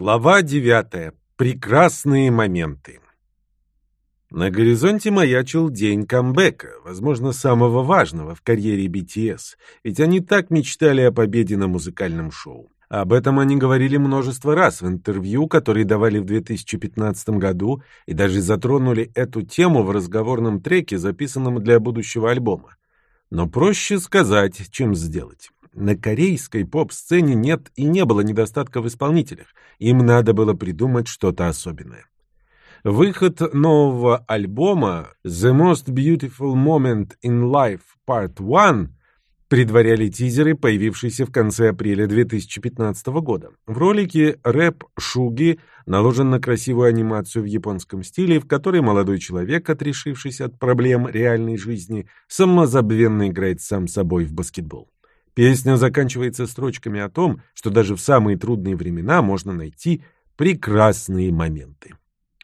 Глава 9. Прекрасные моменты. На горизонте маячил день камбэка, возможно, самого важного в карьере BTS, ведь они так мечтали о победе на музыкальном шоу. Об этом они говорили множество раз в интервью, которые давали в 2015 году, и даже затронули эту тему в разговорном треке, записанном для будущего альбома. Но проще сказать, чем сделать. На корейской поп-сцене нет и не было недостатка в исполнителях. Им надо было придумать что-то особенное. Выход нового альбома The Most Beautiful Moment in Life Part 1 предваряли тизеры, появившиеся в конце апреля 2015 года. В ролике рэп Шуги наложен на красивую анимацию в японском стиле, в которой молодой человек, отрешившись от проблем реальной жизни, самозабвенно играет сам собой в баскетбол. Песня заканчивается строчками о том, что даже в самые трудные времена можно найти прекрасные моменты.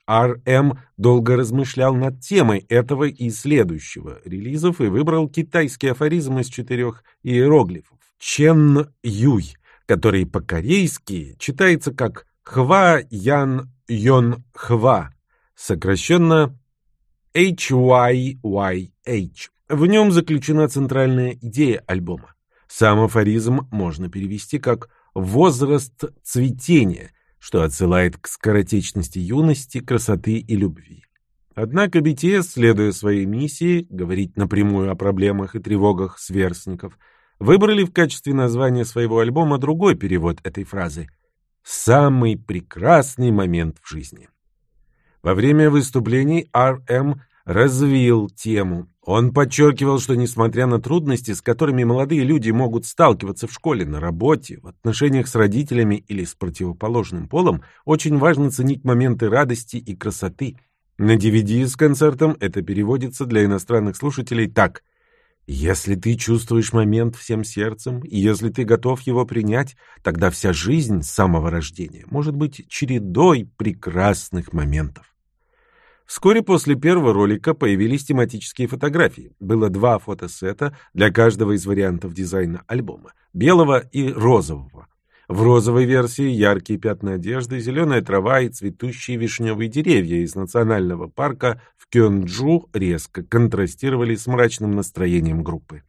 R.M. долго размышлял над темой этого и следующего релизов и выбрал китайский афоризм из четырех иероглифов «Чен Юй», который по-корейски читается как «Хва Ян Йон Хва», сокращенно HYYH. В нем заключена центральная идея альбома. Сам афоризм можно перевести как «возраст цветения», что отсылает к скоротечности юности, красоты и любви. Однако BTS, следуя своей миссии, говорить напрямую о проблемах и тревогах сверстников, выбрали в качестве названия своего альбома другой перевод этой фразы «Самый прекрасный момент в жизни». Во время выступлений RM развил тему он подчеркивал, что несмотря на трудности, с которыми молодые люди могут сталкиваться в школе, на работе, в отношениях с родителями или с противоположным полом, очень важно ценить моменты радости и красоты. На DVD с концертом это переводится для иностранных слушателей так «Если ты чувствуешь момент всем сердцем, и если ты готов его принять, тогда вся жизнь с самого рождения может быть чередой прекрасных моментов». Вскоре после первого ролика появились тематические фотографии. Было два фотосета для каждого из вариантов дизайна альбома – белого и розового. В розовой версии яркие пятна одежды, зеленая трава и цветущие вишневые деревья из национального парка в Кёнджу резко контрастировали с мрачным настроением группы.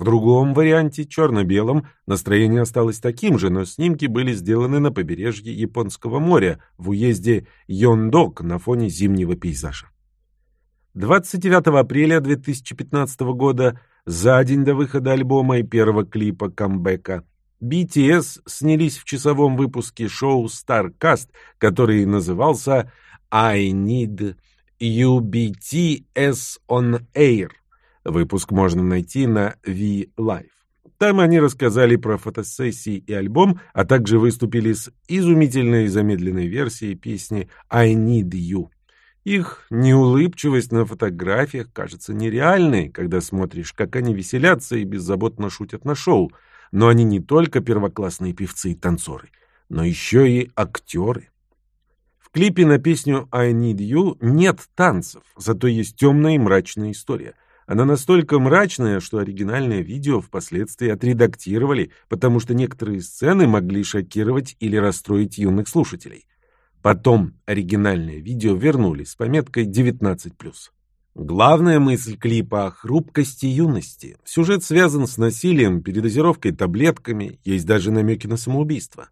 В другом варианте, черно-белом, настроение осталось таким же, но снимки были сделаны на побережье Японского моря, в уезде Йондок на фоне зимнего пейзажа. 29 апреля 2015 года, за день до выхода альбома и первого клипа камбэка, BTS снялись в часовом выпуске шоу StarCast, который назывался «I Need UBTS on Air». Выпуск можно найти на V-Live. Там они рассказали про фотосессии и альбом, а также выступили с изумительной замедленной версией песни «I Need You». Их неулыбчивость на фотографиях кажется нереальной, когда смотришь, как они веселятся и беззаботно шутят на шоу. Но они не только первоклассные певцы и танцоры, но еще и актеры. В клипе на песню «I Need You» нет танцев, зато есть темная и мрачная история – она настолько мрачная, что оригинальное видео впоследствии отредактировали, потому что некоторые сцены могли шокировать или расстроить юных слушателей. Потом оригинальное видео вернули с пометкой 19+. Главная мысль клипа о хрупкости юности. Сюжет связан с насилием, передозировкой таблетками, есть даже намеки на самоубийство.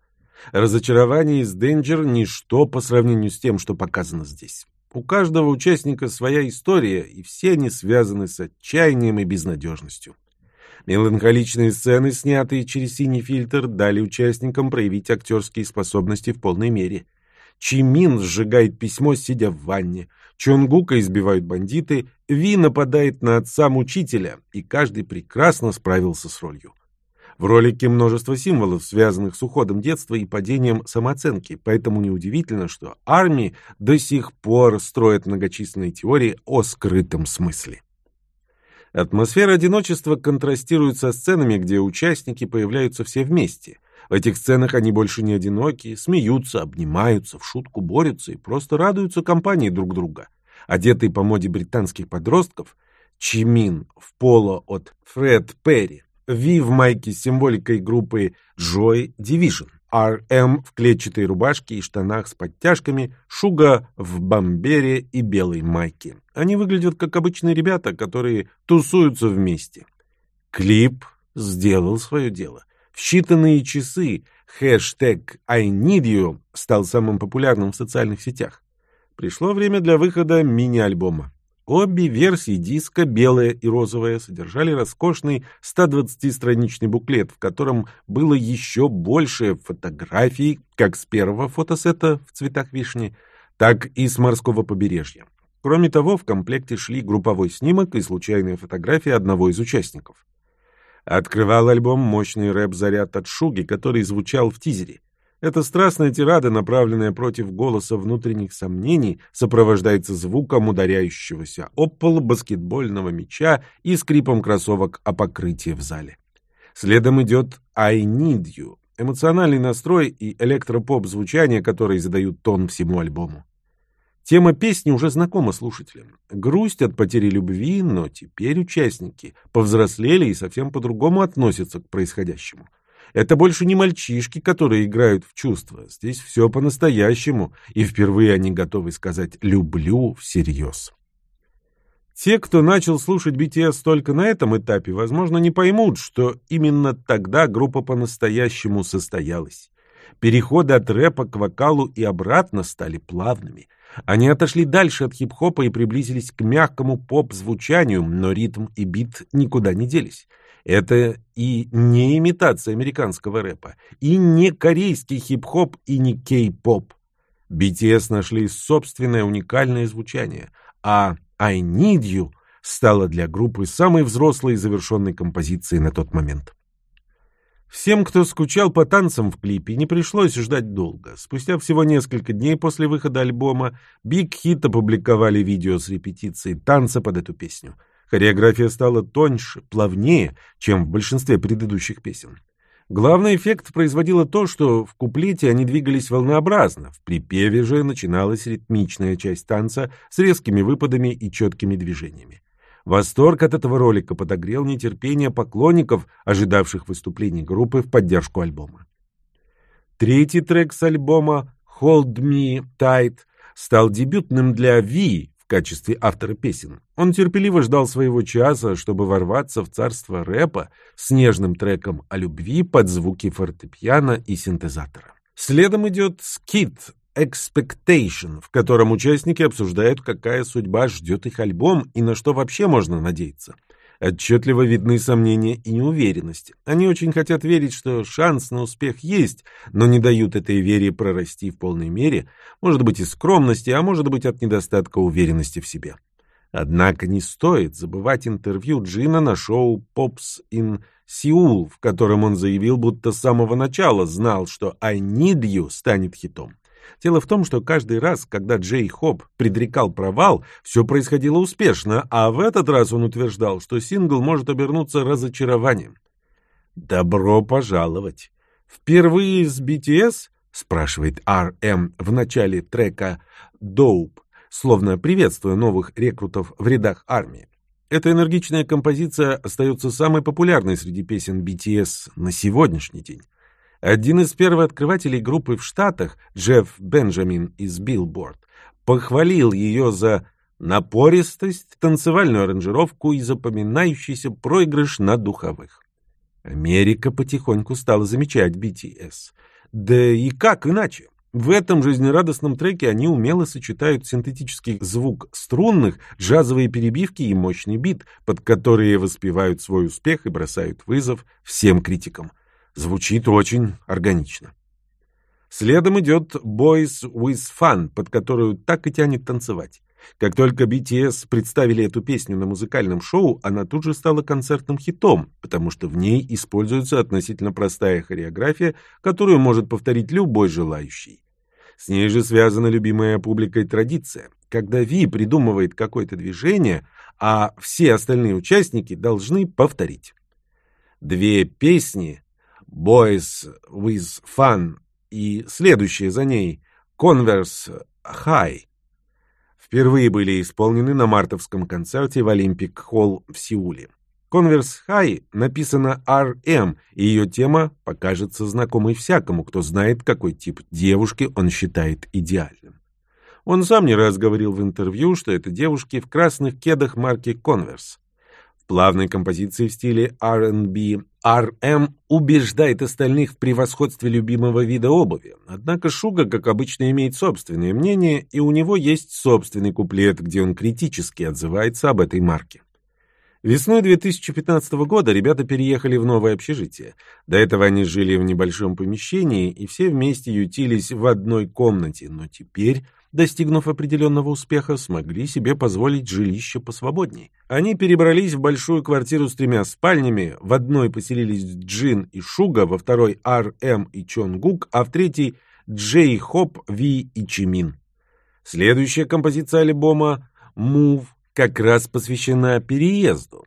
Разочарование из Danger – ничто по сравнению с тем, что показано здесь. У каждого участника своя история, и все они связаны с отчаянием и безнадежностью. Меланхоличные сцены, снятые через синий фильтр, дали участникам проявить актерские способности в полной мере. Чимин сжигает письмо, сидя в ванне. Чонгука избивают бандиты. Ви нападает на отца-мучителя, и каждый прекрасно справился с ролью. В ролике множество символов, связанных с уходом детства и падением самооценки, поэтому неудивительно, что армии до сих пор строят многочисленные теории о скрытом смысле. Атмосфера одиночества контрастирует со сценами, где участники появляются все вместе. В этих сценах они больше не одиноки, смеются, обнимаются, в шутку борются и просто радуются компании друг друга. Одетый по моде британских подростков, Чимин в поло от Фред Перри, Ви в майке с символикой группы Joy Division. RM в клетчатой рубашке и штанах с подтяжками, Шуга в бомбере и белой майке. Они выглядят как обычные ребята, которые тусуются вместе. Клип сделал свое дело. В считанные часы хэштег «I need you» стал самым популярным в социальных сетях. Пришло время для выхода мини-альбома. Обе версии диска, белая и розовая, содержали роскошный 120-страничный буклет, в котором было еще больше фотографий, как с первого фотосета в цветах вишни, так и с морского побережья. Кроме того, в комплекте шли групповой снимок и случайная фотография одного из участников. Открывал альбом мощный рэп-заряд от Шуги, который звучал в тизере. Эта страстная тирада, направленная против голоса внутренних сомнений, сопровождается звуком ударяющегося об пол баскетбольного мяча и скрипом кроссовок о покрытии в зале. Следом идет «I need you» — эмоциональный настрой и электропоп-звучание, которые задают тон всему альбому. Тема песни уже знакома слушателям. Грусть от потери любви, но теперь участники повзрослели и совсем по-другому относятся к происходящему. Это больше не мальчишки, которые играют в чувства. Здесь все по-настоящему, и впервые они готовы сказать «люблю» всерьез. Те, кто начал слушать BTS только на этом этапе, возможно, не поймут, что именно тогда группа по-настоящему состоялась. Переходы от рэпа к вокалу и обратно стали плавными. Они отошли дальше от хип-хопа и приблизились к мягкому поп-звучанию, но ритм и бит никуда не делись. Это и не имитация американского рэпа, и не корейский хип-хоп, и не кей-поп. BTS нашли собственное уникальное звучание, а «I Need You» стала для группы самой взрослой и завершенной композицией на тот момент. Всем, кто скучал по танцам в клипе, не пришлось ждать долго. Спустя всего несколько дней после выхода альбома Big Hit опубликовали видео с репетицией танца под эту песню — Хореография стала тоньше, плавнее, чем в большинстве предыдущих песен. Главный эффект производило то, что в куплете они двигались волнообразно, в припеве же начиналась ритмичная часть танца с резкими выпадами и четкими движениями. Восторг от этого ролика подогрел нетерпение поклонников, ожидавших выступлений группы в поддержку альбома. Третий трек с альбома «Hold Me Tight» стал дебютным для Ви качестве автора песен. Он терпеливо ждал своего часа, чтобы ворваться в царство рэпа с нежным треком о любви под звуки фортепиано и синтезатора. Следом идет скит Expectation, в котором участники обсуждают, какая судьба ждет их альбом и на что вообще можно надеяться. Отчетливо видны сомнения и неуверенность. Они очень хотят верить, что шанс на успех есть, но не дают этой вере прорасти в полной мере, может быть, из скромности, а может быть, от недостатка уверенности в себе. Однако не стоит забывать интервью Джина на шоу «Pops in Seoul», в котором он заявил, будто с самого начала знал, что «I Need You» станет хитом. Дело в том, что каждый раз, когда Джей Хоп предрекал провал, все происходило успешно, а в этот раз он утверждал, что сингл может обернуться разочарованием. «Добро пожаловать!» «Впервые с BTS?» — спрашивает R.M. в начале трека «Dope», словно приветствуя новых рекрутов в рядах армии. Эта энергичная композиция остается самой популярной среди песен BTS на сегодняшний день. Один из первооткрывателей группы в Штатах, Джефф Бенджамин из Billboard, похвалил ее за напористость, танцевальную аранжировку и запоминающийся проигрыш на духовых. Америка потихоньку стала замечать BTS. Да и как иначе? В этом жизнерадостном треке они умело сочетают синтетический звук струнных, джазовые перебивки и мощный бит, под которые воспевают свой успех и бросают вызов всем критикам. Звучит очень органично. Следом идет Boys with Fun, под которую так и тянет танцевать. Как только BTS представили эту песню на музыкальном шоу, она тут же стала концертным хитом, потому что в ней используется относительно простая хореография, которую может повторить любой желающий. С ней же связана любимая публикой традиция. Когда Ви придумывает какое-то движение, а все остальные участники должны повторить. Две песни Boys with Fun и следующая за ней Converse High впервые были исполнены на мартовском концерте в Олимпик Холл в Сеуле. Converse High написана RM, и ее тема покажется знакомой всякому, кто знает, какой тип девушки он считает идеальным. Он сам не раз говорил в интервью, что это девушки в красных кедах марки Converse. Плавной композиции в стиле R&B RM убеждает остальных в превосходстве любимого вида обуви. Однако Шуга, как обычно, имеет собственное мнение, и у него есть собственный куплет, где он критически отзывается об этой марке. Весной 2015 года ребята переехали в новое общежитие. До этого они жили в небольшом помещении и все вместе ютились в одной комнате, но теперь, достигнув определенного успеха, смогли себе позволить жилище посвободней. Они перебрались в большую квартиру с тремя спальнями, в одной поселились Джин и Шуга, во второй Ар, Эм и Чон Гук, а в третьей Джей Хоп, Ви и Чимин. Следующая композиция альбома «Move» как раз посвящена переезду.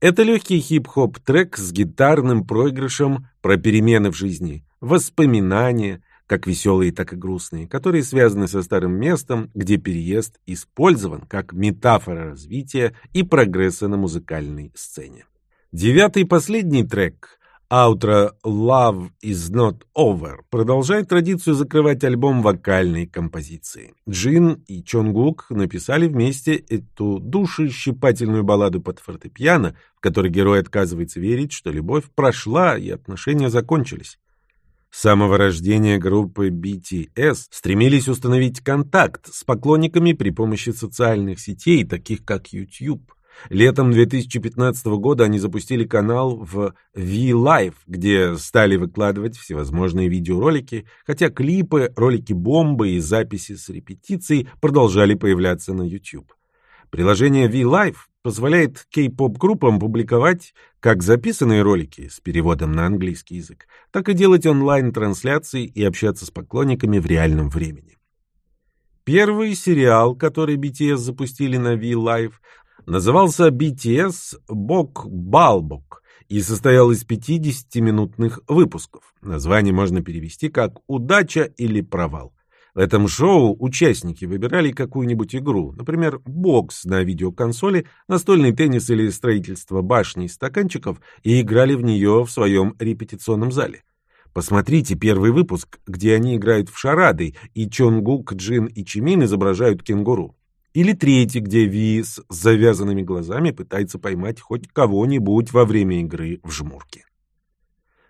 Это легкий хип-хоп трек с гитарным проигрышем про перемены в жизни, воспоминания, как веселые, так и грустные, которые связаны со старым местом, где переезд использован как метафора развития и прогресса на музыкальной сцене. Девятый и последний трек Outro Love is Not Over продолжает традицию закрывать альбом вокальной композиции. Джин и Чонгук написали вместе эту душещипательную балладу под фортепиано, в которой герой отказывается верить, что любовь прошла и отношения закончились. С самого рождения группы BTS стремились установить контакт с поклонниками при помощи социальных сетей, таких как YouTube. Летом 2015 года они запустили канал в V-Live, где стали выкладывать всевозможные видеоролики, хотя клипы, ролики бомбы и записи с репетиций продолжали появляться на YouTube. Приложение V-Live позволяет кей-поп-группам публиковать как записанные ролики с переводом на английский язык, так и делать онлайн-трансляции и общаться с поклонниками в реальном времени. Первый сериал, который BTS запустили на V-Live, назывался BTS Бок Балбок и состоял из 50-минутных выпусков. Название можно перевести как «Удача» или «Провал». В этом шоу участники выбирали какую-нибудь игру, например, бокс на видеоконсоли, настольный теннис или строительство башни из стаканчиков, и играли в нее в своем репетиционном зале. Посмотрите первый выпуск, где они играют в шарады, и Чонгук, Джин и Чимин изображают кенгуру. Или третий, где Ви с завязанными глазами пытается поймать хоть кого-нибудь во время игры в жмурки.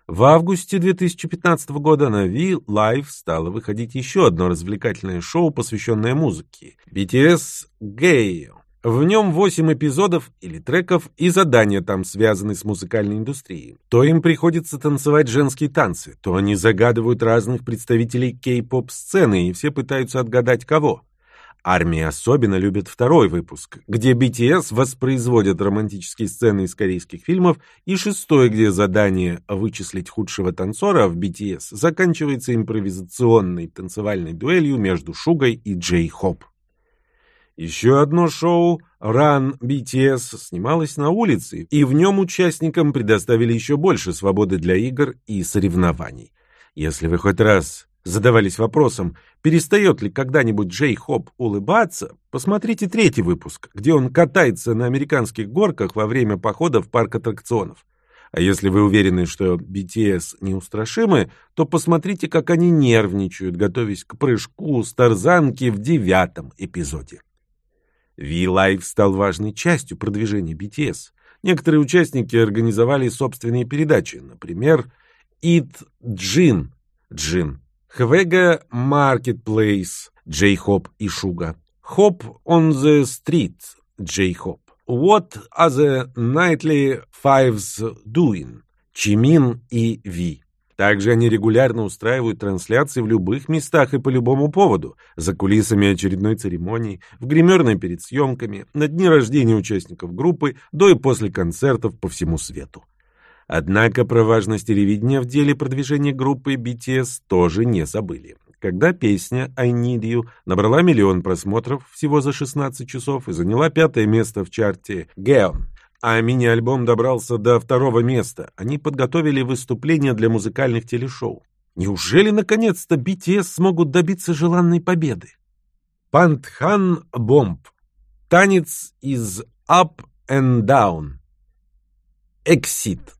В августе 2015 года на V Live стало выходить еще одно развлекательное шоу, посвященное музыке – BTS Gay. В нем восемь эпизодов или треков, и задания там связаны с музыкальной индустрией. То им приходится танцевать женские танцы, то они загадывают разных представителей кей-поп-сцены, и все пытаются отгадать кого. Армия особенно любит второй выпуск, где BTS воспроизводят романтические сцены из корейских фильмов, и шестой, где задание вычислить худшего танцора в BTS заканчивается импровизационной танцевальной дуэлью между Шугой и Джей Хоп. Еще одно шоу Run BTS снималось на улице, и в нем участникам предоставили еще больше свободы для игр и соревнований. Если вы хоть раз задавались вопросом, перестает ли когда-нибудь Джей Хоп улыбаться, посмотрите третий выпуск, где он катается на американских горках во время похода в парк аттракционов. А если вы уверены, что BTS неустрашимы, то посмотрите, как они нервничают, готовясь к прыжку с тарзанки в девятом эпизоде. V-Live стал важной частью продвижения BTS. Некоторые участники организовали собственные передачи, например, Eat Jin, Джин Хвега Marketplace, Джей Хоп и Шуга. Hope on the Street, Джей Хоп. What are the ninety-fives doing? Чимин и Ви. Также они регулярно устраивают трансляции в любых местах и по любому поводу, за кулисами очередной церемонии, в гримерной перед съемками, на дни рождения участников группы, до и после концертов по всему свету. Однако про важность телевидения в деле продвижения группы BTS тоже не забыли. Когда песня «I Need You» набрала миллион просмотров всего за 16 часов и заняла пятое место в чарте «Geon», а мини-альбом добрался до второго места, они подготовили выступление для музыкальных телешоу. Неужели наконец-то BTS смогут добиться желанной победы? Пантхан Бомб. Танец из Up and Down. Exit.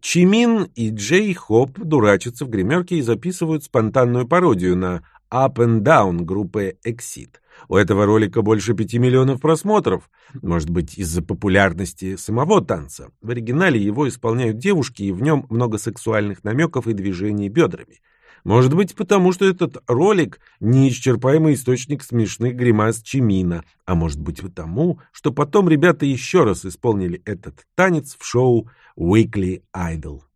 Чимин и Джей Хоп дурачатся в гримерке и записывают спонтанную пародию на Up and Down группы Exit. У этого ролика больше пяти миллионов просмотров. Может быть, из-за популярности самого танца. В оригинале его исполняют девушки, и в нем много сексуальных намеков и движений бедрами. Может быть, потому что этот ролик – неисчерпаемый источник смешных гримас Чимина, а может быть потому, что потом ребята еще раз исполнили этот танец в шоу Weekly Idol.